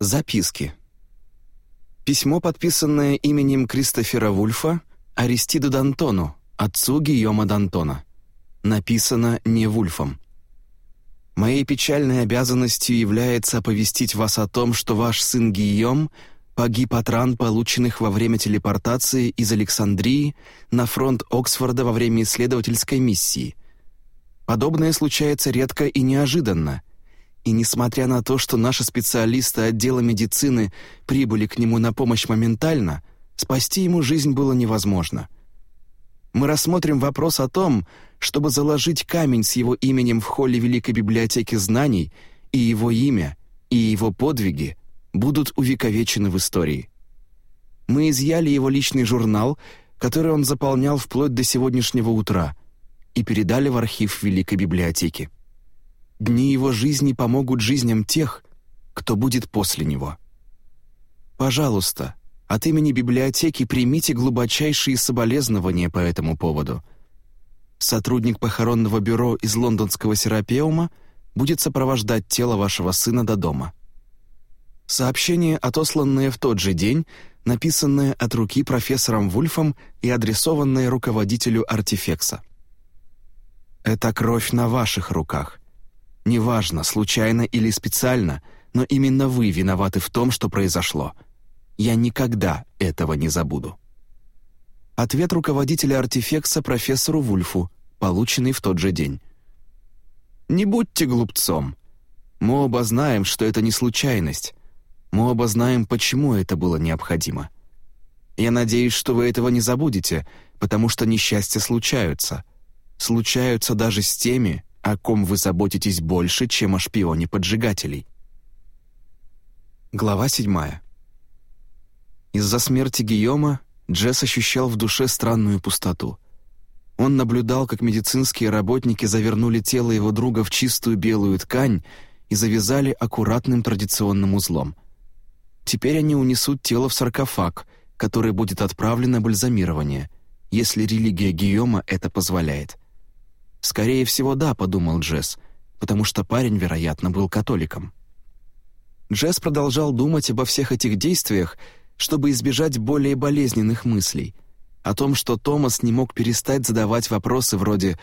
Записки. Письмо, подписанное именем Кристофера Вульфа, Аристиду Д'Антону, отцу Гийома Д'Антона. Написано не Вульфом. Моей печальной обязанностью является оповестить вас о том, что ваш сын Гийом погиб от ран, полученных во время телепортации из Александрии на фронт Оксфорда во время исследовательской миссии. Подобное случается редко и неожиданно, и несмотря на то, что наши специалисты отдела медицины прибыли к нему на помощь моментально, спасти ему жизнь было невозможно. Мы рассмотрим вопрос о том, чтобы заложить камень с его именем в холле Великой библиотеки знаний, и его имя, и его подвиги будут увековечены в истории. Мы изъяли его личный журнал, который он заполнял вплоть до сегодняшнего утра, и передали в архив Великой библиотеки. Дни его жизни помогут жизням тех, кто будет после него. Пожалуйста, от имени библиотеки примите глубочайшие соболезнования по этому поводу — Сотрудник похоронного бюро из лондонского Серапеума будет сопровождать тело вашего сына до дома. Сообщение, отосланное в тот же день, написанное от руки профессором Вульфом и адресованное руководителю артефекса. «Это кровь на ваших руках. Неважно, случайно или специально, но именно вы виноваты в том, что произошло. Я никогда этого не забуду». Ответ руководителя артефекса профессору Вульфу, полученный в тот же день. «Не будьте глупцом. Мы оба знаем, что это не случайность. Мы оба знаем, почему это было необходимо. Я надеюсь, что вы этого не забудете, потому что несчастья случаются. Случаются даже с теми, о ком вы заботитесь больше, чем о шпионе поджигателей». Глава седьмая. Из-за смерти Гийома Джесс ощущал в душе странную пустоту. Он наблюдал, как медицинские работники завернули тело его друга в чистую белую ткань и завязали аккуратным традиционным узлом. Теперь они унесут тело в саркофаг, который будет отправлен на бальзамирование, если религия Гийома это позволяет. «Скорее всего, да», — подумал Джесс, потому что парень, вероятно, был католиком. Джесс продолжал думать обо всех этих действиях, чтобы избежать более болезненных мыслей о том, что Томас не мог перестать задавать вопросы вроде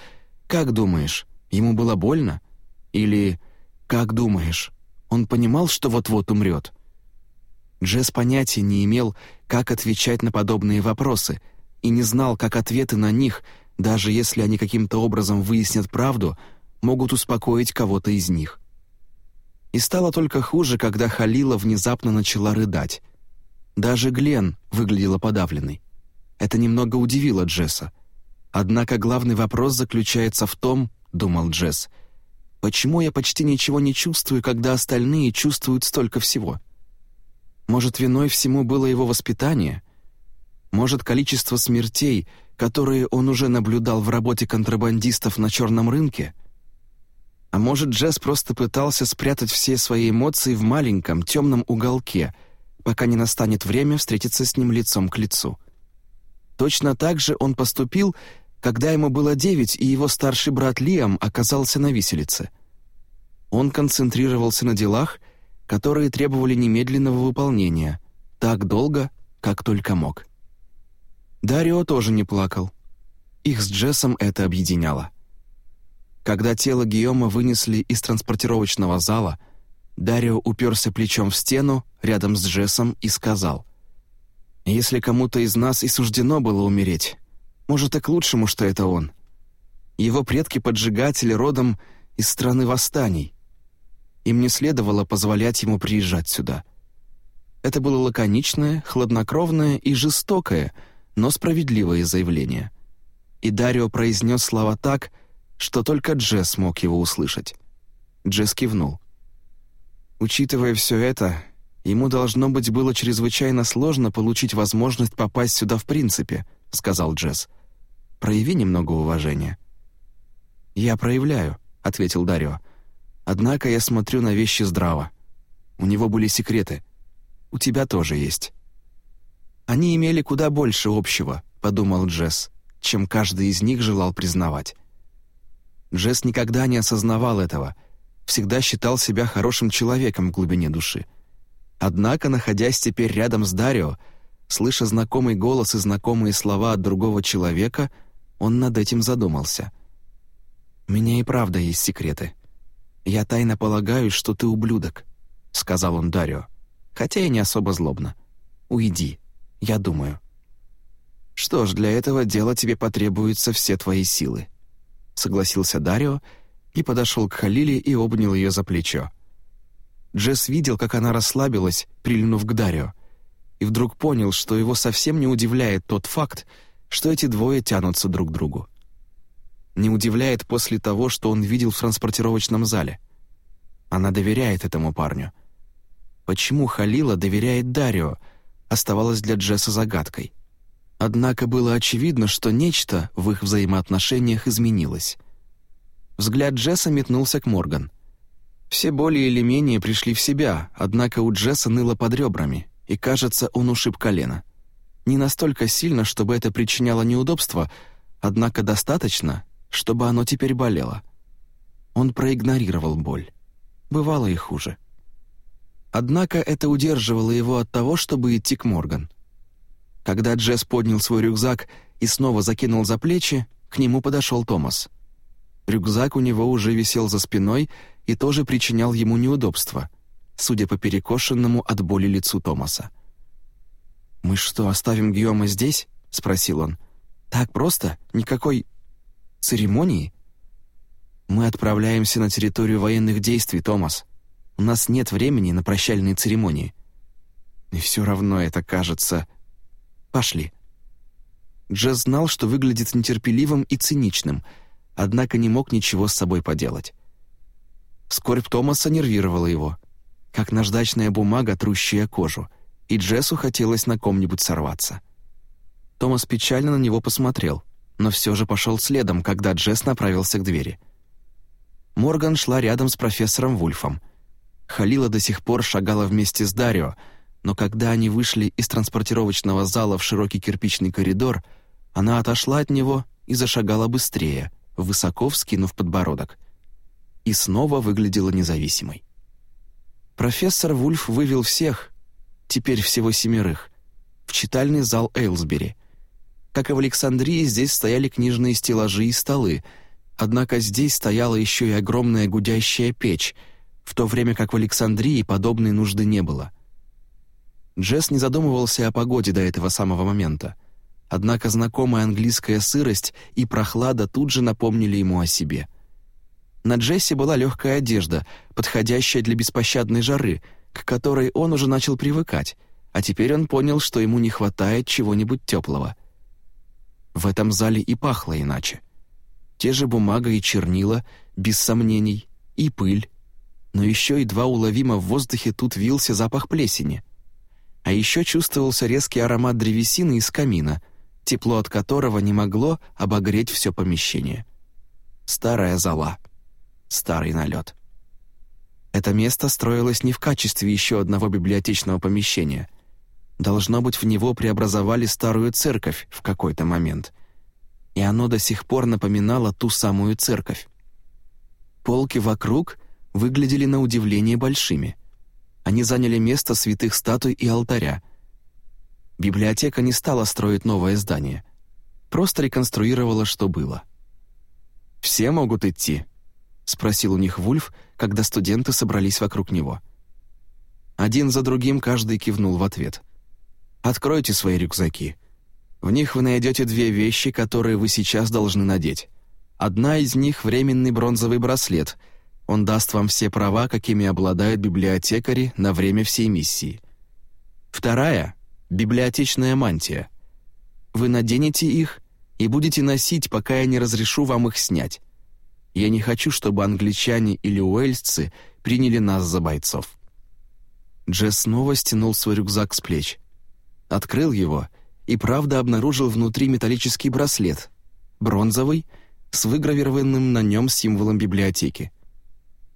«Как думаешь, ему было больно?» или «Как думаешь, он понимал, что вот-вот умрет?» Джесс понятия не имел, как отвечать на подобные вопросы, и не знал, как ответы на них, даже если они каким-то образом выяснят правду, могут успокоить кого-то из них. И стало только хуже, когда Халила внезапно начала рыдать — даже Глен выглядела подавленной. Это немного удивило Джесса. Однако главный вопрос заключается в том, думал Джесс, почему я почти ничего не чувствую, когда остальные чувствуют столько всего? Может, виной всему было его воспитание? Может, количество смертей, которые он уже наблюдал в работе контрабандистов на черном рынке? А может, Джесс просто пытался спрятать все свои эмоции в маленьком темном уголке — пока не настанет время встретиться с ним лицом к лицу. Точно так же он поступил, когда ему было девять, и его старший брат Лиам оказался на виселице. Он концентрировался на делах, которые требовали немедленного выполнения, так долго, как только мог. Дарио тоже не плакал. Их с Джессом это объединяло. Когда тело Гийома вынесли из транспортировочного зала — Дарио уперся плечом в стену рядом с Джессом и сказал, «Если кому-то из нас и суждено было умереть, может, и к лучшему, что это он. Его предки-поджигатели родом из страны восстаний. Им не следовало позволять ему приезжать сюда». Это было лаконичное, хладнокровное и жестокое, но справедливое заявление. И Дарио произнес слова так, что только Джесс мог его услышать. Джесс кивнул. Учитывая все это, ему должно быть было чрезвычайно сложно получить возможность попасть сюда в принципе, сказал Джесс. Прояви немного уважения. Я проявляю, ответил Дарио. Однако я смотрю на вещи здраво. У него были секреты. У тебя тоже есть. Они имели куда больше общего, подумал Джесс, чем каждый из них желал признавать. Джесс никогда не осознавал этого — всегда считал себя хорошим человеком в глубине души. Однако, находясь теперь рядом с Дарио, слыша знакомый голос и знакомые слова от другого человека, он над этим задумался. «У меня и правда есть секреты. Я тайно полагаю, что ты ублюдок», — сказал он Дарио, хотя и не особо злобно. «Уйди, я думаю». «Что ж, для этого дела тебе потребуются все твои силы», — согласился Дарио и подошел к Халиле и обнял ее за плечо. Джесс видел, как она расслабилась, прильнув к Дарио, и вдруг понял, что его совсем не удивляет тот факт, что эти двое тянутся друг к другу. Не удивляет после того, что он видел в транспортировочном зале. Она доверяет этому парню. Почему Халила доверяет Дарио, оставалось для Джесса загадкой. Однако было очевидно, что нечто в их взаимоотношениях изменилось. Взгляд Джесса метнулся к Морган. Все более или менее пришли в себя, однако у Джесса ныло под ребрами, и, кажется, он ушиб колено. Не настолько сильно, чтобы это причиняло неудобства, однако достаточно, чтобы оно теперь болело. Он проигнорировал боль. Бывало и хуже. Однако это удерживало его от того, чтобы идти к Морган. Когда Джесс поднял свой рюкзак и снова закинул за плечи, к нему подошел Томас. Рюкзак у него уже висел за спиной и тоже причинял ему неудобства, судя по перекошенному от боли лицу Томаса. «Мы что, оставим Гиома здесь?» — спросил он. «Так просто? Никакой церемонии?» «Мы отправляемся на территорию военных действий, Томас. У нас нет времени на прощальные церемонии». «И все равно это кажется...» «Пошли». Джесс знал, что выглядит нетерпеливым и циничным, однако не мог ничего с собой поделать. Скорбь Томаса нервировала его, как наждачная бумага, трущая кожу, и Джессу хотелось на ком-нибудь сорваться. Томас печально на него посмотрел, но все же пошел следом, когда Джесс направился к двери. Морган шла рядом с профессором Вульфом. Халила до сих пор шагала вместе с Дарио, но когда они вышли из транспортировочного зала в широкий кирпичный коридор, она отошла от него и зашагала быстрее, высоко вскинув подбородок. И снова выглядела независимой. Профессор Вульф вывел всех, теперь всего семерых, в читальный зал Эйлсбери. Как и в Александрии, здесь стояли книжные стеллажи и столы, однако здесь стояла еще и огромная гудящая печь, в то время как в Александрии подобной нужды не было. Джесс не задумывался о погоде до этого самого момента. Однако знакомая английская сырость и прохлада тут же напомнили ему о себе. На Джессе была легкая одежда, подходящая для беспощадной жары, к которой он уже начал привыкать, а теперь он понял, что ему не хватает чего-нибудь теплого. В этом зале и пахло иначе. Те же бумага и чернила, без сомнений, и пыль. Но еще едва уловимо в воздухе тут вился запах плесени. А еще чувствовался резкий аромат древесины из камина, тепло от которого не могло обогреть все помещение. Старая зала — старый налет. Это место строилось не в качестве еще одного библиотечного помещения. Должно быть, в него преобразовали старую церковь в какой-то момент. И оно до сих пор напоминало ту самую церковь. Полки вокруг выглядели на удивление большими. Они заняли место святых статуй и алтаря. Библиотека не стала строить новое здание. Просто реконструировала, что было. «Все могут идти», — спросил у них Вульф, когда студенты собрались вокруг него. Один за другим каждый кивнул в ответ. «Откройте свои рюкзаки. В них вы найдете две вещи, которые вы сейчас должны надеть. Одна из них — временный бронзовый браслет. Он даст вам все права, какими обладают библиотекари на время всей миссии. Вторая — библиотечная мантия. Вы наденете их и будете носить, пока я не разрешу вам их снять. Я не хочу, чтобы англичане или уэльсцы приняли нас за бойцов». Джесс снова стянул свой рюкзак с плеч. Открыл его и правда обнаружил внутри металлический браслет, бронзовый, с выгравированным на нем символом библиотеки.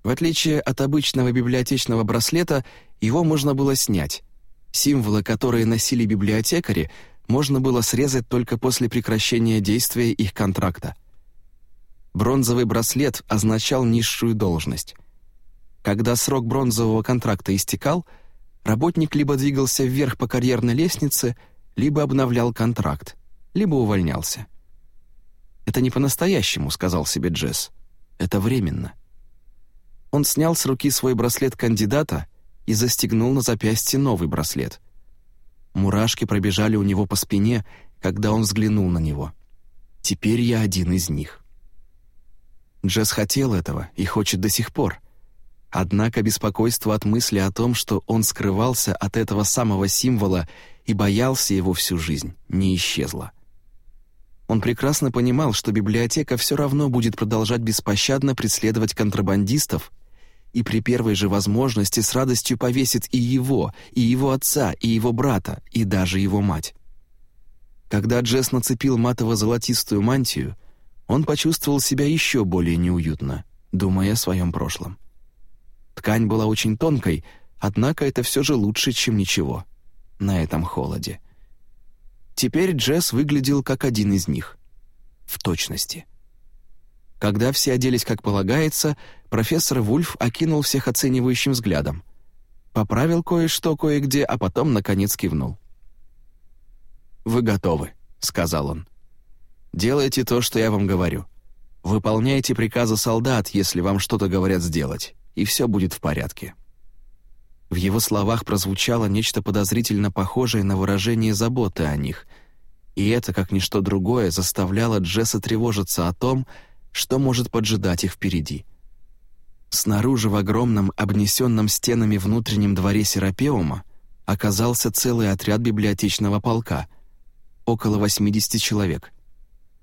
В отличие от обычного библиотечного браслета, его можно было снять. Символы, которые носили библиотекари, можно было срезать только после прекращения действия их контракта — Бронзовый браслет означал низшую должность. Когда срок бронзового контракта истекал, работник либо двигался вверх по карьерной лестнице, либо обновлял контракт, либо увольнялся. «Это не по-настоящему», — сказал себе Джесс. «Это временно». Он снял с руки свой браслет кандидата и застегнул на запястье новый браслет. Мурашки пробежали у него по спине, когда он взглянул на него. «Теперь я один из них». Джесс хотел этого и хочет до сих пор. Однако беспокойство от мысли о том, что он скрывался от этого самого символа и боялся его всю жизнь, не исчезло. Он прекрасно понимал, что библиотека все равно будет продолжать беспощадно преследовать контрабандистов и при первой же возможности с радостью повесит и его, и его отца, и его брата, и даже его мать. Когда Джесс нацепил матово-золотистую мантию, он почувствовал себя еще более неуютно, думая о своем прошлом. Ткань была очень тонкой, однако это все же лучше, чем ничего на этом холоде. Теперь Джесс выглядел как один из них. В точности. Когда все оделись как полагается, профессор Вульф окинул всех оценивающим взглядом. Поправил кое-что кое-где, а потом, наконец, кивнул. «Вы готовы», — сказал он. «Делайте то, что я вам говорю. Выполняйте приказы солдат, если вам что-то говорят сделать, и все будет в порядке». В его словах прозвучало нечто подозрительно похожее на выражение заботы о них, и это, как ничто другое, заставляло Джесса тревожиться о том, что может поджидать их впереди. Снаружи в огромном, обнесенном стенами внутреннем дворе Серапеума оказался целый отряд библиотечного полка, около 80 человек.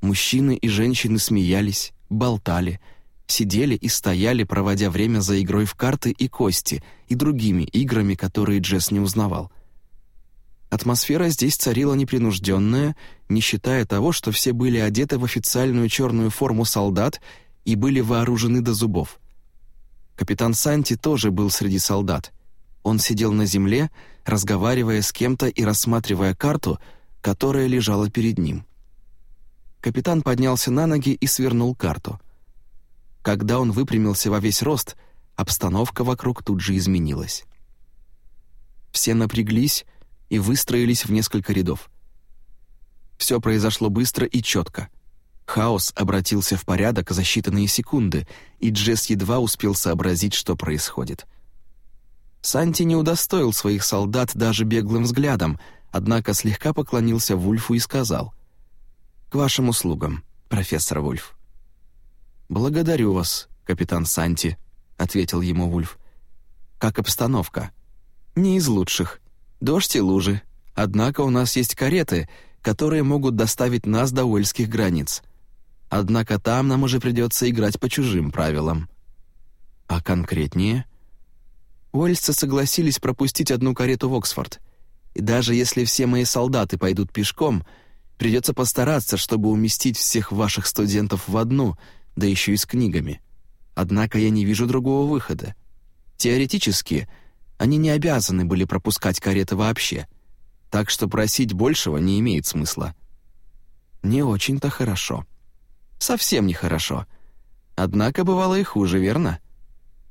Мужчины и женщины смеялись, болтали — сидели и стояли, проводя время за игрой в карты и кости и другими играми, которые Джесс не узнавал. Атмосфера здесь царила непринужденная, не считая того, что все были одеты в официальную черную форму солдат и были вооружены до зубов. Капитан Санти тоже был среди солдат. Он сидел на земле, разговаривая с кем-то и рассматривая карту, которая лежала перед ним. Капитан поднялся на ноги и свернул карту — когда он выпрямился во весь рост, обстановка вокруг тут же изменилась. Все напряглись и выстроились в несколько рядов. Все произошло быстро и четко. Хаос обратился в порядок за считанные секунды, и Джесс едва успел сообразить, что происходит. Санти не удостоил своих солдат даже беглым взглядом, однако слегка поклонился Вульфу и сказал «К вашим услугам, профессор Вульф». «Благодарю вас, капитан Санти», — ответил ему Вульф. «Как обстановка?» «Не из лучших. Дождь и лужи. Однако у нас есть кареты, которые могут доставить нас до уэльских границ. Однако там нам уже придется играть по чужим правилам». «А конкретнее?» Уэльсцы согласились пропустить одну карету в Оксфорд. И даже если все мои солдаты пойдут пешком, придется постараться, чтобы уместить всех ваших студентов в одну — да еще и с книгами. Однако я не вижу другого выхода. Теоретически, они не обязаны были пропускать кареты вообще, так что просить большего не имеет смысла. Не очень-то хорошо. Совсем нехорошо. Однако бывало и хуже, верно?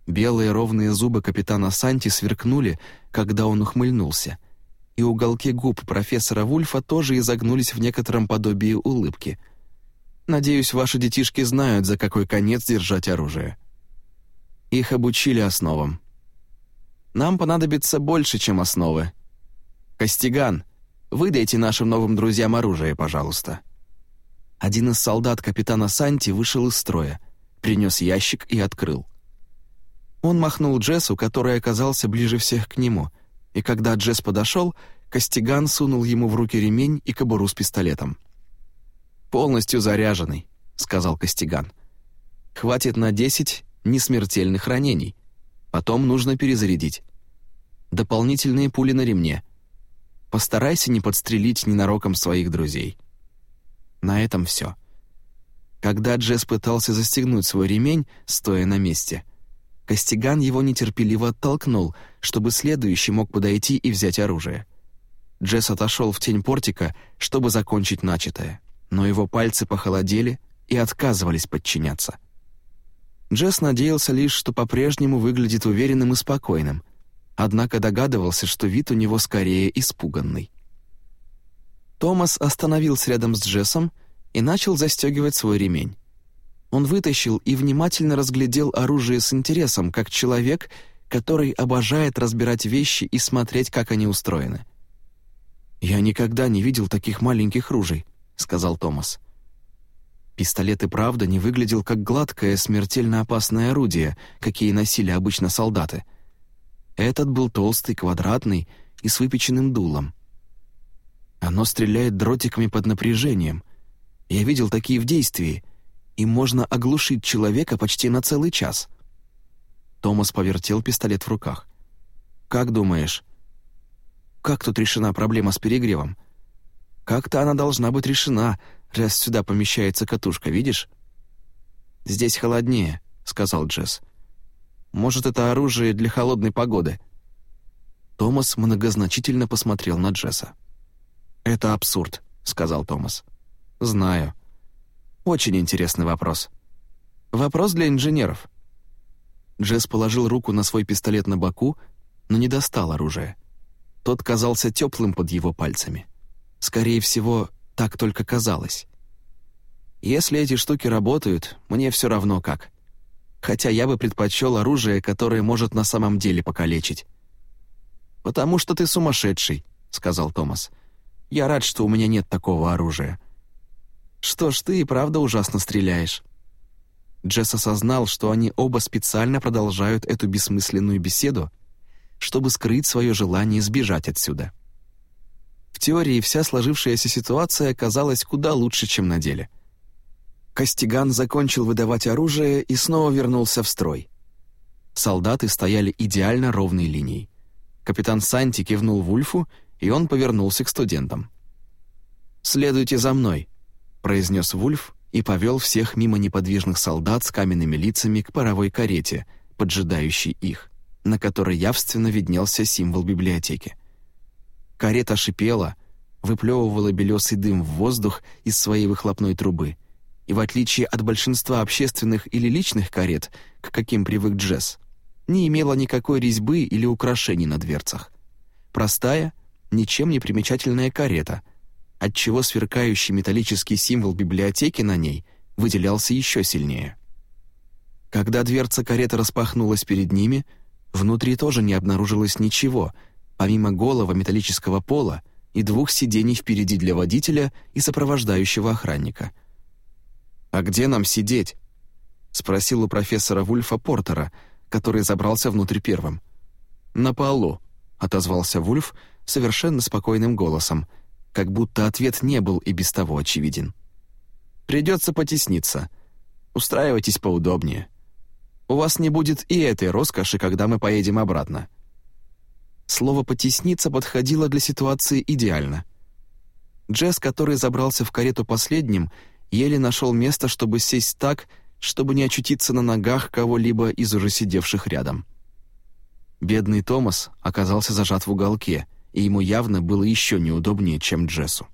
Белые ровные зубы капитана Санти сверкнули, когда он ухмыльнулся, и уголки губ профессора Вульфа тоже изогнулись в некотором подобии улыбки — Надеюсь, ваши детишки знают, за какой конец держать оружие. Их обучили основам. Нам понадобится больше, чем основы. Костиган, выдайте нашим новым друзьям оружие, пожалуйста». Один из солдат капитана Санти вышел из строя, принес ящик и открыл. Он махнул Джессу, который оказался ближе всех к нему, и когда Джесс подошел, Костиган сунул ему в руки ремень и кобуру с пистолетом. «Полностью заряженный», — сказал Костиган. «Хватит на десять несмертельных ранений. Потом нужно перезарядить. Дополнительные пули на ремне. Постарайся не подстрелить ненароком своих друзей». На этом все. Когда Джесс пытался застегнуть свой ремень, стоя на месте, Костиган его нетерпеливо оттолкнул, чтобы следующий мог подойти и взять оружие. Джесс отошел в тень портика, чтобы закончить начатое но его пальцы похолодели и отказывались подчиняться. Джесс надеялся лишь, что по-прежнему выглядит уверенным и спокойным, однако догадывался, что вид у него скорее испуганный. Томас остановился рядом с Джессом и начал застегивать свой ремень. Он вытащил и внимательно разглядел оружие с интересом, как человек, который обожает разбирать вещи и смотреть, как они устроены. «Я никогда не видел таких маленьких ружей», — сказал Томас. Пистолет и правда не выглядел как гладкое, смертельно опасное орудие, какие носили обычно солдаты. Этот был толстый, квадратный и с выпеченным дулом. Оно стреляет дротиками под напряжением. Я видел такие в действии, и можно оглушить человека почти на целый час. Томас повертел пистолет в руках. «Как думаешь, как тут решена проблема с перегревом? Как-то она должна быть решена, раз сюда помещается катушка, видишь?» «Здесь холоднее», — сказал Джесс. «Может, это оружие для холодной погоды?» Томас многозначительно посмотрел на Джесса. «Это абсурд», — сказал Томас. «Знаю. Очень интересный вопрос. Вопрос для инженеров». Джесс положил руку на свой пистолет на боку, но не достал оружия. Тот казался теплым под его пальцами. Скорее всего, так только казалось. Если эти штуки работают, мне все равно как. Хотя я бы предпочел оружие, которое может на самом деле покалечить. «Потому что ты сумасшедший», — сказал Томас. «Я рад, что у меня нет такого оружия». «Что ж, ты и правда ужасно стреляешь». Джесс осознал, что они оба специально продолжают эту бессмысленную беседу, чтобы скрыть свое желание сбежать отсюда. В теории вся сложившаяся ситуация казалась куда лучше, чем на деле. Костиган закончил выдавать оружие и снова вернулся в строй. Солдаты стояли идеально ровной линией. Капитан Санти кивнул Вульфу, и он повернулся к студентам. «Следуйте за мной», — произнес Вульф и повел всех мимо неподвижных солдат с каменными лицами к паровой карете, поджидающей их, на которой явственно виднелся символ библиотеки. Карета шипела, выплевывала белесый дым в воздух из своей выхлопной трубы. И в отличие от большинства общественных или личных карет, к каким привык Джесс, не имела никакой резьбы или украшений на дверцах. Простая, ничем не примечательная карета, отчего сверкающий металлический символ библиотеки на ней выделялся еще сильнее. Когда дверца кареты распахнулась перед ними, внутри тоже не обнаружилось ничего — помимо голого металлического пола и двух сидений впереди для водителя и сопровождающего охранника. «А где нам сидеть?» — спросил у профессора Вульфа Портера, который забрался внутрь первым. «На полу», — отозвался Вульф совершенно спокойным голосом, как будто ответ не был и без того очевиден. «Придется потесниться. Устраивайтесь поудобнее. У вас не будет и этой роскоши, когда мы поедем обратно. Слово «потесниться» подходило для ситуации идеально. Джесс, который забрался в карету последним, еле нашел место, чтобы сесть так, чтобы не очутиться на ногах кого-либо из уже сидевших рядом. Бедный Томас оказался зажат в уголке, и ему явно было еще неудобнее, чем Джессу.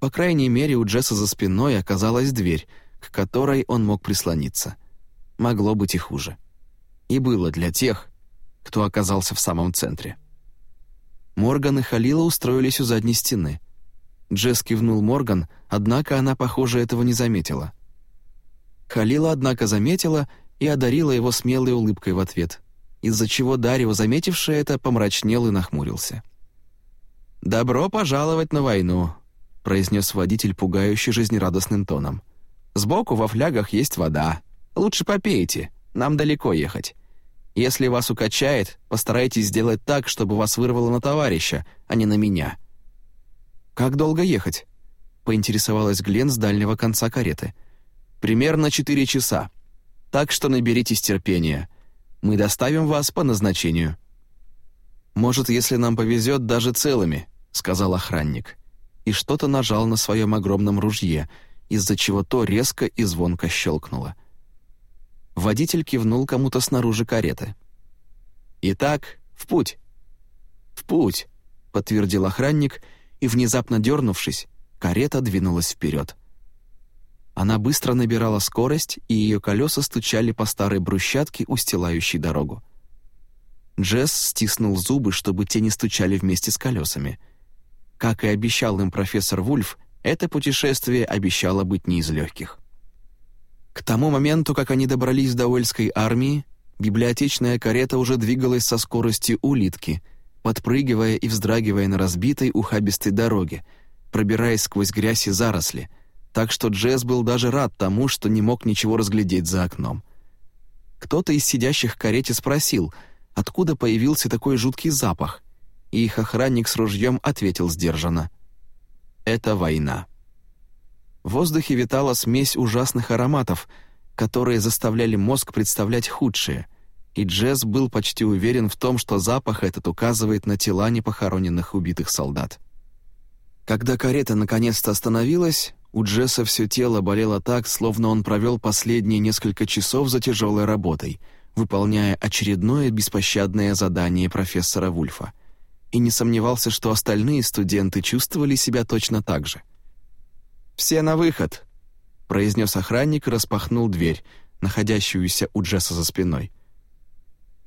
По крайней мере, у Джесса за спиной оказалась дверь, к которой он мог прислониться. Могло быть и хуже. И было для тех, кто оказался в самом центре. Морган и Халила устроились у задней стены. Джесс кивнул Морган, однако она, похоже, этого не заметила. Халила, однако, заметила и одарила его смелой улыбкой в ответ, из-за чего Дарио, заметивший это, помрачнел и нахмурился. «Добро пожаловать на войну», — произнес водитель пугающе жизнерадостным тоном. «Сбоку во флягах есть вода. Лучше попейте, нам далеко ехать. Если вас укачает, постарайтесь сделать так, чтобы вас вырвало на товарища, а не на меня». «Как долго ехать?» — поинтересовалась Глен с дальнего конца кареты. «Примерно четыре часа. Так что наберитесь терпения. Мы доставим вас по назначению». «Может, если нам повезет, даже целыми», — сказал охранник. И что-то нажал на своем огромном ружье, из-за чего то резко и звонко щелкнуло. Водитель кивнул кому-то снаружи кареты. «Итак, в путь!» «В путь!» — подтвердил охранник, и, внезапно дернувшись, карета двинулась вперед. Она быстро набирала скорость, и ее колеса стучали по старой брусчатке, устилающей дорогу. Джесс стиснул зубы, чтобы те не стучали вместе с колесами. Как и обещал им профессор Вульф, это путешествие обещало быть не из легких. К тому моменту, как они добрались до Уэльской армии, библиотечная карета уже двигалась со скоростью улитки, подпрыгивая и вздрагивая на разбитой ухабистой дороге, пробираясь сквозь грязь и заросли, так что Джесс был даже рад тому, что не мог ничего разглядеть за окном. Кто-то из сидящих в карете спросил, откуда появился такой жуткий запах, и их охранник с ружьем ответил сдержанно. «Это война». В воздухе витала смесь ужасных ароматов, которые заставляли мозг представлять худшее, и Джесс был почти уверен в том, что запах этот указывает на тела непохороненных убитых солдат. Когда карета наконец-то остановилась, у Джесса все тело болело так, словно он провел последние несколько часов за тяжелой работой, выполняя очередное беспощадное задание профессора Вульфа. И не сомневался, что остальные студенты чувствовали себя точно так же. «Все на выход!» — произнес охранник и распахнул дверь, находящуюся у Джесса за спиной.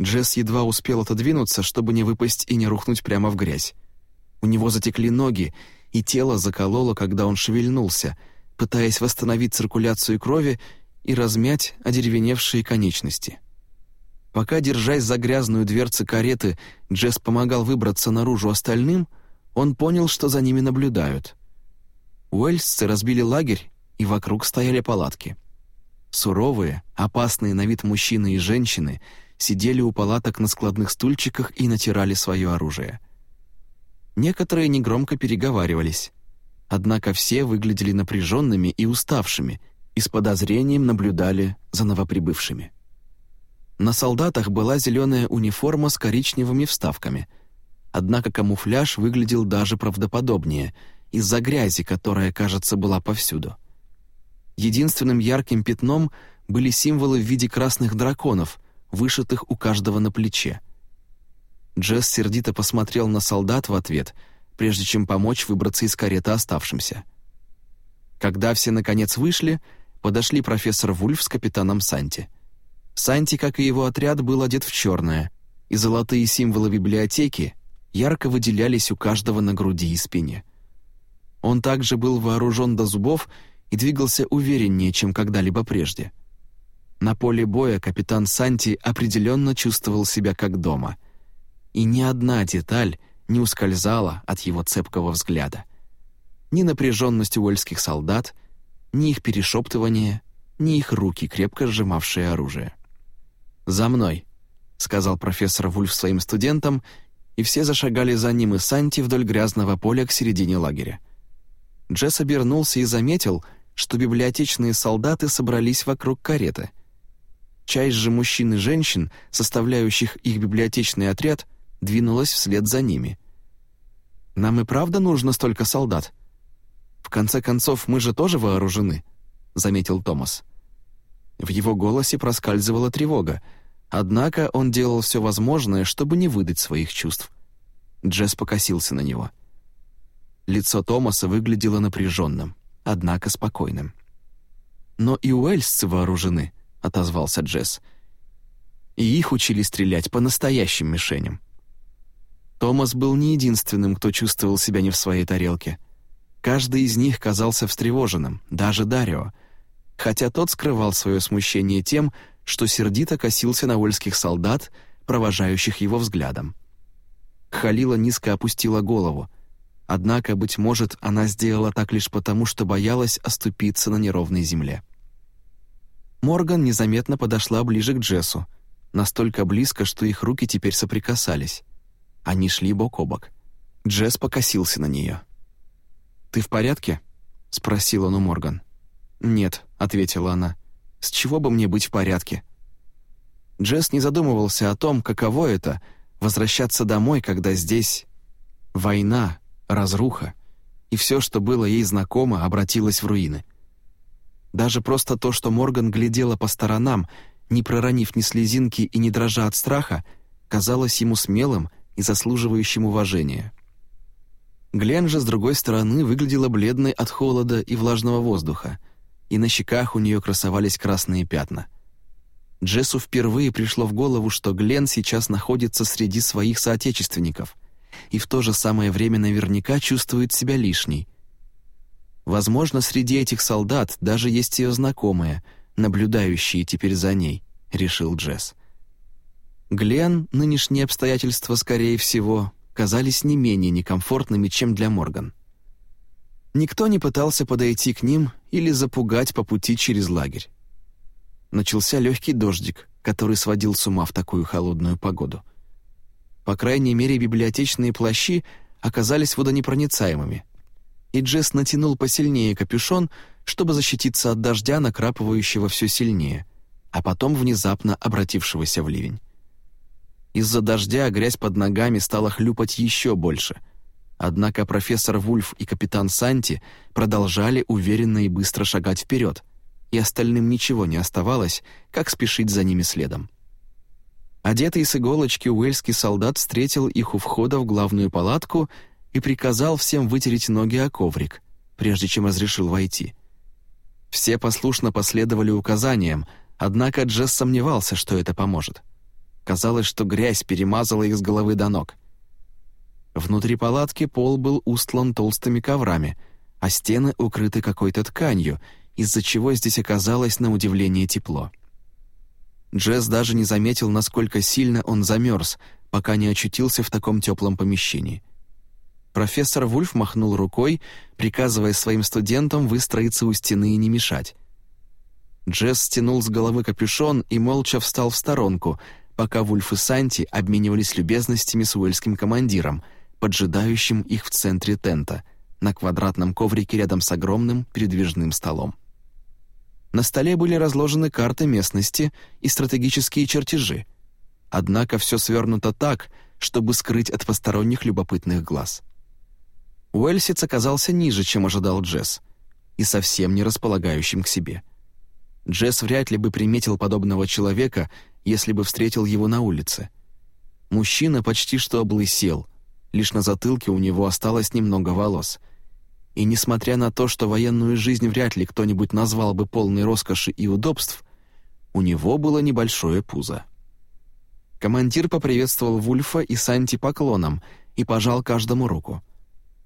Джесс едва успел отодвинуться, чтобы не выпасть и не рухнуть прямо в грязь. У него затекли ноги, и тело закололо, когда он шевельнулся, пытаясь восстановить циркуляцию крови и размять одеревеневшие конечности. Пока, держась за грязную дверцы кареты, Джесс помогал выбраться наружу остальным, он понял, что за ними наблюдают. Уэльсцы разбили лагерь, и вокруг стояли палатки. Суровые, опасные на вид мужчины и женщины сидели у палаток на складных стульчиках и натирали свое оружие — Некоторые негромко переговаривались. Однако все выглядели напряженными и уставшими и с подозрением наблюдали за новоприбывшими. На солдатах была зеленая униформа с коричневыми вставками. Однако камуфляж выглядел даже правдоподобнее из-за грязи, которая, кажется, была повсюду. Единственным ярким пятном были символы в виде красных драконов, вышитых у каждого на плече — Джесс сердито посмотрел на солдат в ответ, прежде чем помочь выбраться из кареты оставшимся. Когда все наконец вышли, подошли профессор Вульф с капитаном Санти. Санти, как и его отряд, был одет в черное, и золотые символы библиотеки ярко выделялись у каждого на груди и спине. Он также был вооружен до зубов и двигался увереннее, чем когда-либо прежде. На поле боя капитан Санти определенно чувствовал себя как дома — и ни одна деталь не ускользала от его цепкого взгляда. Ни напряженность уэльских солдат, ни их перешептывание, ни их руки, крепко сжимавшие оружие. «За мной», — сказал профессор Вульф своим студентам, и все зашагали за ним и Санти вдоль грязного поля к середине лагеря. Джесс обернулся и заметил, что библиотечные солдаты собрались вокруг кареты. Часть же мужчин и женщин, составляющих их библиотечный отряд, двинулась вслед за ними. «Нам и правда нужно столько солдат? В конце концов, мы же тоже вооружены», — заметил Томас. В его голосе проскальзывала тревога, однако он делал все возможное, чтобы не выдать своих чувств. Джесс покосился на него. Лицо Томаса выглядело напряженным, однако спокойным. «Но и уэльсцы вооружены», — отозвался Джесс. «И их учили стрелять по настоящим мишеням. Томас был не единственным, кто чувствовал себя не в своей тарелке. Каждый из них казался встревоженным, даже Дарио, хотя тот скрывал свое смущение тем, что сердито косился на вольских солдат, провожающих его взглядом. Халила низко опустила голову, однако, быть может, она сделала так лишь потому, что боялась оступиться на неровной земле. Морган незаметно подошла ближе к Джессу, настолько близко, что их руки теперь соприкасались. Они шли бок о бок. Джесс покосился на нее. «Ты в порядке?» — спросил он у Морган. «Нет», — ответила она. «С чего бы мне быть в порядке?» Джесс не задумывался о том, каково это — возвращаться домой, когда здесь война, разруха, и все, что было ей знакомо, обратилось в руины. Даже просто то, что Морган глядела по сторонам, не проронив ни слезинки и не дрожа от страха, казалось ему смелым и заслуживающим уважения. Глен же, с другой стороны, выглядела бледной от холода и влажного воздуха, и на щеках у нее красовались красные пятна. Джессу впервые пришло в голову, что Глен сейчас находится среди своих соотечественников и в то же самое время наверняка чувствует себя лишней. Возможно, среди этих солдат даже есть ее знакомые, наблюдающие теперь за ней, решил Джесс. Глен, нынешние обстоятельства, скорее всего, казались не менее некомфортными, чем для Морган. Никто не пытался подойти к ним или запугать по пути через лагерь. Начался легкий дождик, который сводил с ума в такую холодную погоду. По крайней мере, библиотечные плащи оказались водонепроницаемыми, и Джесс натянул посильнее капюшон, чтобы защититься от дождя, накрапывающего все сильнее, а потом внезапно обратившегося в ливень. Из-за дождя грязь под ногами стала хлюпать еще больше. Однако профессор Вульф и капитан Санти продолжали уверенно и быстро шагать вперед, и остальным ничего не оставалось, как спешить за ними следом. Одетый с иголочки уэльский солдат встретил их у входа в главную палатку и приказал всем вытереть ноги о коврик, прежде чем разрешил войти. Все послушно последовали указаниям, однако Джесс сомневался, что это поможет. Казалось, что грязь перемазала их с головы до ног. Внутри палатки пол был устлан толстыми коврами, а стены укрыты какой-то тканью, из-за чего здесь оказалось на удивление тепло. Джесс даже не заметил, насколько сильно он замерз, пока не очутился в таком теплом помещении. Профессор Вульф махнул рукой, приказывая своим студентам выстроиться у стены и не мешать. Джесс стянул с головы капюшон и молча встал в сторонку, пока Вульф и Санти обменивались любезностями с уэльским командиром, поджидающим их в центре тента, на квадратном коврике рядом с огромным передвижным столом. На столе были разложены карты местности и стратегические чертежи, однако все свернуто так, чтобы скрыть от посторонних любопытных глаз. Уэльсец оказался ниже, чем ожидал Джесс, и совсем не располагающим к себе. Джесс вряд ли бы приметил подобного человека, если бы встретил его на улице. Мужчина почти что облысел, лишь на затылке у него осталось немного волос. И несмотря на то, что военную жизнь вряд ли кто-нибудь назвал бы полной роскоши и удобств, у него было небольшое пузо. Командир поприветствовал Вульфа и Санти поклоном и пожал каждому руку.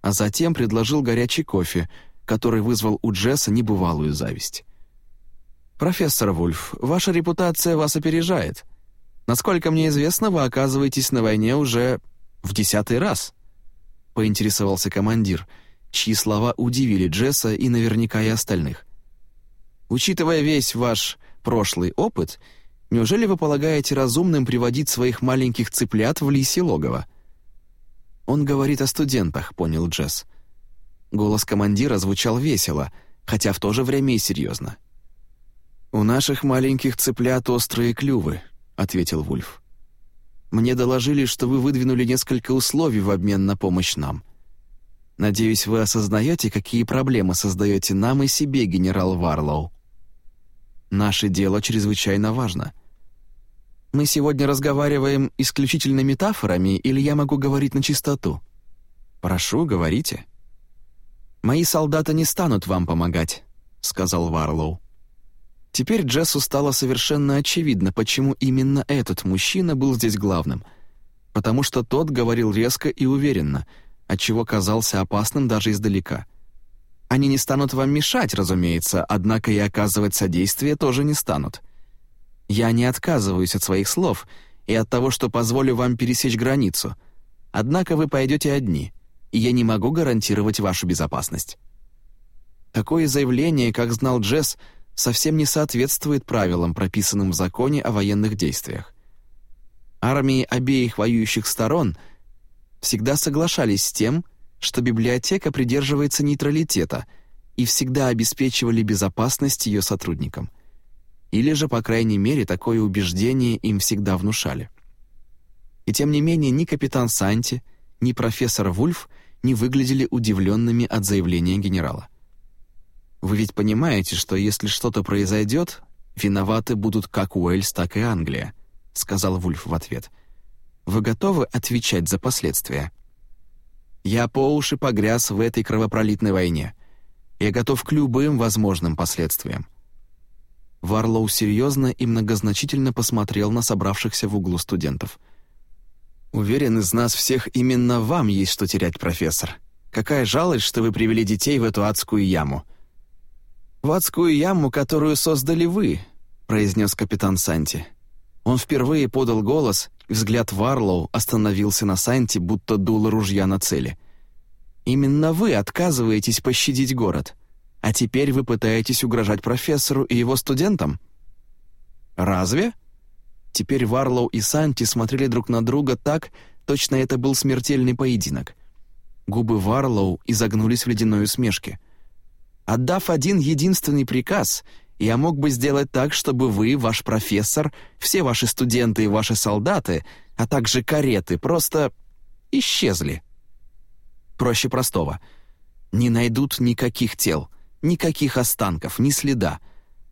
А затем предложил горячий кофе, который вызвал у Джесса небывалую зависть. «Профессор Вульф, ваша репутация вас опережает. Насколько мне известно, вы оказываетесь на войне уже в десятый раз», — поинтересовался командир, чьи слова удивили Джесса и наверняка и остальных. «Учитывая весь ваш прошлый опыт, неужели вы полагаете разумным приводить своих маленьких цыплят в лисе логово?» «Он говорит о студентах», — понял Джесс. Голос командира звучал весело, хотя в то же время и серьезно. «У наших маленьких цыплят острые клювы», — ответил Вульф. «Мне доложили, что вы выдвинули несколько условий в обмен на помощь нам. Надеюсь, вы осознаете, какие проблемы создаете нам и себе, генерал Варлоу. Наше дело чрезвычайно важно. Мы сегодня разговариваем исключительно метафорами, или я могу говорить на чистоту? Прошу, говорите». «Мои солдаты не станут вам помогать», — сказал Варлоу. Теперь Джессу стало совершенно очевидно, почему именно этот мужчина был здесь главным. Потому что тот говорил резко и уверенно, отчего казался опасным даже издалека. Они не станут вам мешать, разумеется, однако и оказывать содействие тоже не станут. Я не отказываюсь от своих слов и от того, что позволю вам пересечь границу. Однако вы пойдете одни, и я не могу гарантировать вашу безопасность. Такое заявление, как знал Джесс, — совсем не соответствует правилам, прописанным в законе о военных действиях. Армии обеих воюющих сторон всегда соглашались с тем, что библиотека придерживается нейтралитета и всегда обеспечивали безопасность ее сотрудникам. Или же, по крайней мере, такое убеждение им всегда внушали. И тем не менее ни капитан Санти, ни профессор Вульф не выглядели удивленными от заявления генерала. Вы ведь понимаете, что если что-то произойдет, виноваты будут как Уэльс, так и Англия», — сказал Вульф в ответ. «Вы готовы отвечать за последствия?» «Я по уши погряз в этой кровопролитной войне. Я готов к любым возможным последствиям». Варлоу серьезно и многозначительно посмотрел на собравшихся в углу студентов. «Уверен, из нас всех именно вам есть что терять, профессор. Какая жалость, что вы привели детей в эту адскую яму». «В адскую яму, которую создали вы», — произнес капитан Санти. Он впервые подал голос, и взгляд Варлоу остановился на Санти, будто дуло ружья на цели. «Именно вы отказываетесь пощадить город. А теперь вы пытаетесь угрожать профессору и его студентам? Разве? Теперь Варлоу и Санти смотрели друг на друга так, точно это был смертельный поединок. Губы Варлоу изогнулись в ледяной усмешке. Отдав один единственный приказ, я мог бы сделать так, чтобы вы, ваш профессор, все ваши студенты и ваши солдаты, а также кареты просто исчезли. Проще простого. Не найдут никаких тел — Никаких останков, ни следа.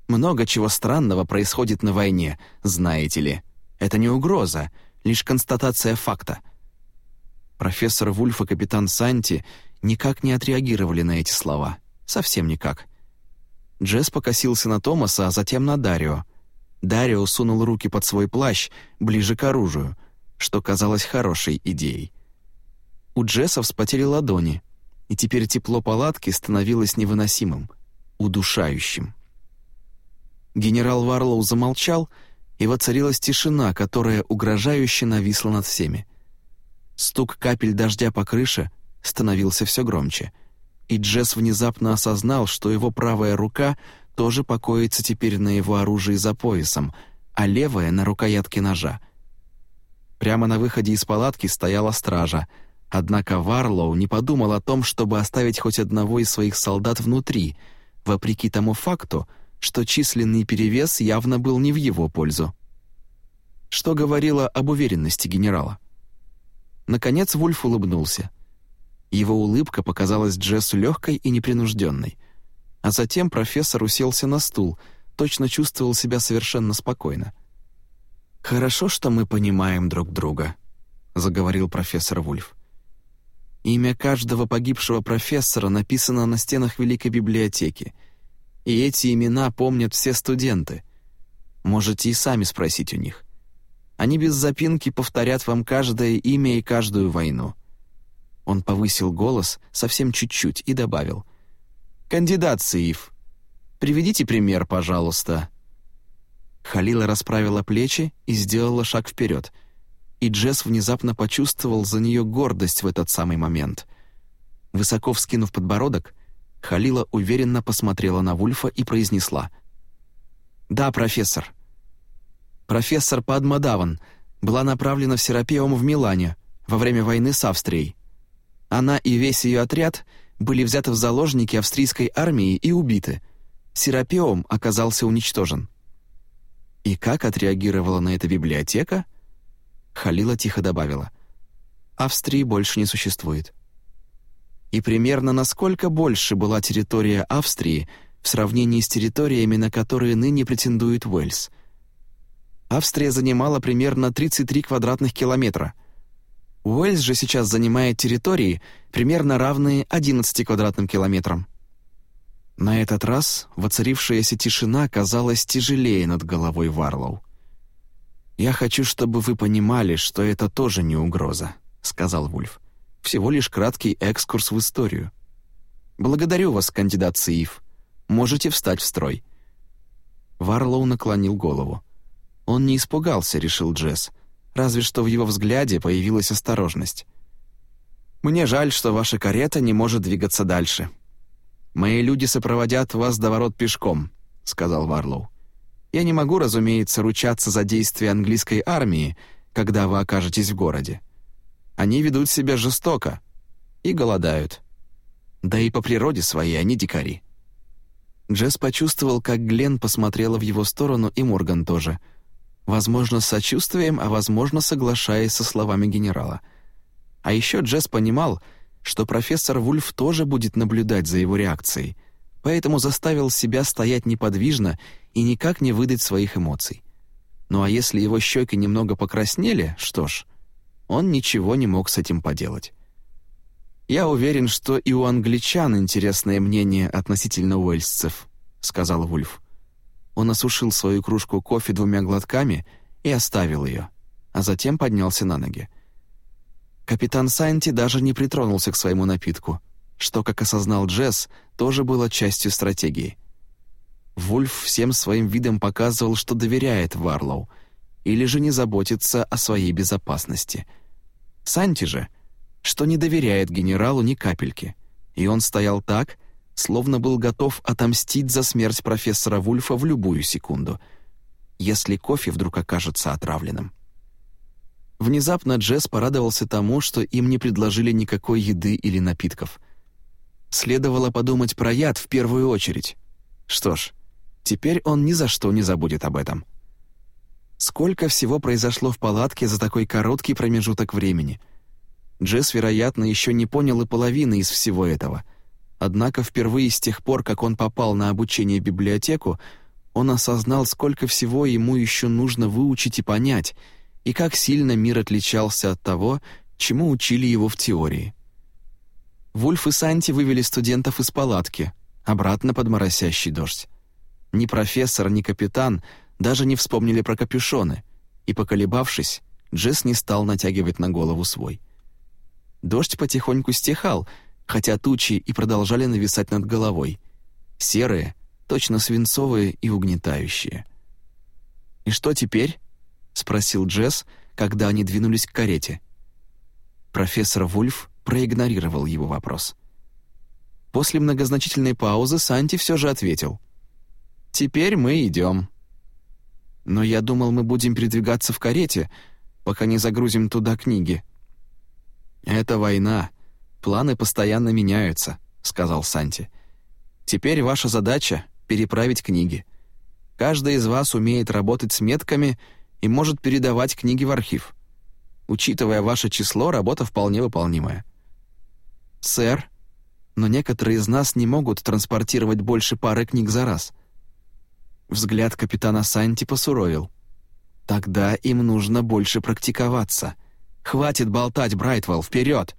Много чего странного происходит на войне, знаете ли. Это не угроза, лишь констатация факта. Профессор Вульф и капитан Санти никак не отреагировали на эти слова. Совсем никак. Джесс покосился на Томаса, а затем на Дарио. Дарио сунул руки под свой плащ, ближе к оружию, что казалось хорошей идеей. У Джесса вспотели ладони, и теперь тепло палатки становилось невыносимым, удушающим. Генерал Варлоу замолчал, и воцарилась тишина, которая угрожающе нависла над всеми. Стук капель дождя по крыше становился все громче, и Джесс внезапно осознал, что его правая рука тоже покоится теперь на его оружии за поясом, а левая — на рукоятке ножа. Прямо на выходе из палатки стояла стража — Однако Варлоу не подумал о том, чтобы оставить хоть одного из своих солдат внутри, вопреки тому факту, что численный перевес явно был не в его пользу. Что говорило об уверенности генерала? Наконец Вульф улыбнулся. Его улыбка показалась Джессу легкой и непринужденной. А затем профессор уселся на стул, точно чувствовал себя совершенно спокойно. «Хорошо, что мы понимаем друг друга», — заговорил профессор Вульф. Имя каждого погибшего профессора написано на стенах Великой библиотеки. И эти имена помнят все студенты. Можете и сами спросить у них. Они без запинки повторят вам каждое имя и каждую войну». Он повысил голос совсем чуть-чуть и добавил. «Кандидат Сиив, приведите пример, пожалуйста». Халила расправила плечи и сделала шаг вперед — и Джесс внезапно почувствовал за нее гордость в этот самый момент. Высоко вскинув подбородок, Халила уверенно посмотрела на Вульфа и произнесла. «Да, профессор». «Профессор Падма Даван была направлена в Серапеум в Милане во время войны с Австрией. Она и весь ее отряд были взяты в заложники австрийской армии и убиты. Серапеум оказался уничтожен». И как отреагировала на это библиотека — Халила тихо добавила. «Австрии больше не существует». И примерно насколько больше была территория Австрии в сравнении с территориями, на которые ныне претендует Уэльс. Австрия занимала примерно 33 квадратных километра. Уэльс же сейчас занимает территории, примерно равные 11 квадратным километрам. На этот раз воцарившаяся тишина казалась тяжелее над головой Варлоу. «Я хочу, чтобы вы понимали, что это тоже не угроза», — сказал Вульф. «Всего лишь краткий экскурс в историю. Благодарю вас, кандидат Сиив. Можете встать в строй». Варлоу наклонил голову. Он не испугался, решил Джесс, разве что в его взгляде появилась осторожность. «Мне жаль, что ваша карета не может двигаться дальше. Мои люди сопроводят вас до ворот пешком», — сказал Варлоу. Я не могу, разумеется, ручаться за действия английской армии, когда вы окажетесь в городе. Они ведут себя жестоко и голодают. Да и по природе своей они дикари». Джесс почувствовал, как Глен посмотрела в его сторону, и Морган тоже. Возможно, с сочувствием, а возможно, соглашаясь со словами генерала. А еще Джесс понимал, что профессор Вульф тоже будет наблюдать за его реакцией, поэтому заставил себя стоять неподвижно и никак не выдать своих эмоций. Ну а если его щеки немного покраснели, что ж, он ничего не мог с этим поделать. «Я уверен, что и у англичан интересное мнение относительно уэльсцев», — сказал Вульф. Он осушил свою кружку кофе двумя глотками и оставил ее, а затем поднялся на ноги. Капитан Санти даже не притронулся к своему напитку, что, как осознал Джесс, тоже было частью стратегии. Вульф всем своим видом показывал, что доверяет Варлоу, или же не заботится о своей безопасности. Санти же, что не доверяет генералу ни капельки, и он стоял так, словно был готов отомстить за смерть профессора Вульфа в любую секунду, если кофе вдруг окажется отравленным. Внезапно Джесс порадовался тому, что им не предложили никакой еды или напитков. Следовало подумать про яд в первую очередь. Что ж, теперь он ни за что не забудет об этом. Сколько всего произошло в палатке за такой короткий промежуток времени. Джесс, вероятно, еще не понял и половины из всего этого — Однако впервые с тех пор, как он попал на обучение в библиотеку, он осознал, сколько всего ему еще нужно выучить и понять, и как сильно мир отличался от того, чему учили его в теории. Вульф и Санти вывели студентов из палатки, обратно под моросящий дождь. Ни профессор, ни капитан даже не вспомнили про капюшоны, и, поколебавшись, Джесс не стал натягивать на голову свой. Дождь потихоньку стихал — хотя тучи и продолжали нависать над головой. Серые, точно свинцовые и угнетающие. «И что теперь?» — спросил Джесс, когда они двинулись к карете. Профессор Вульф проигнорировал его вопрос. После многозначительной паузы Санти все же ответил. «Теперь мы идем». «Но я думал, мы будем передвигаться в карете, пока не загрузим туда книги». «Это война», «Планы постоянно меняются», — сказал Санти. «Теперь ваша задача — переправить книги. Каждый из вас умеет работать с метками и может передавать книги в архив. Учитывая ваше число, работа вполне выполнимая». «Сэр, но некоторые из нас не могут транспортировать больше пары книг за раз». Взгляд капитана Санти посуровил. «Тогда им нужно больше практиковаться. Хватит болтать, Брайтвелл, вперед!»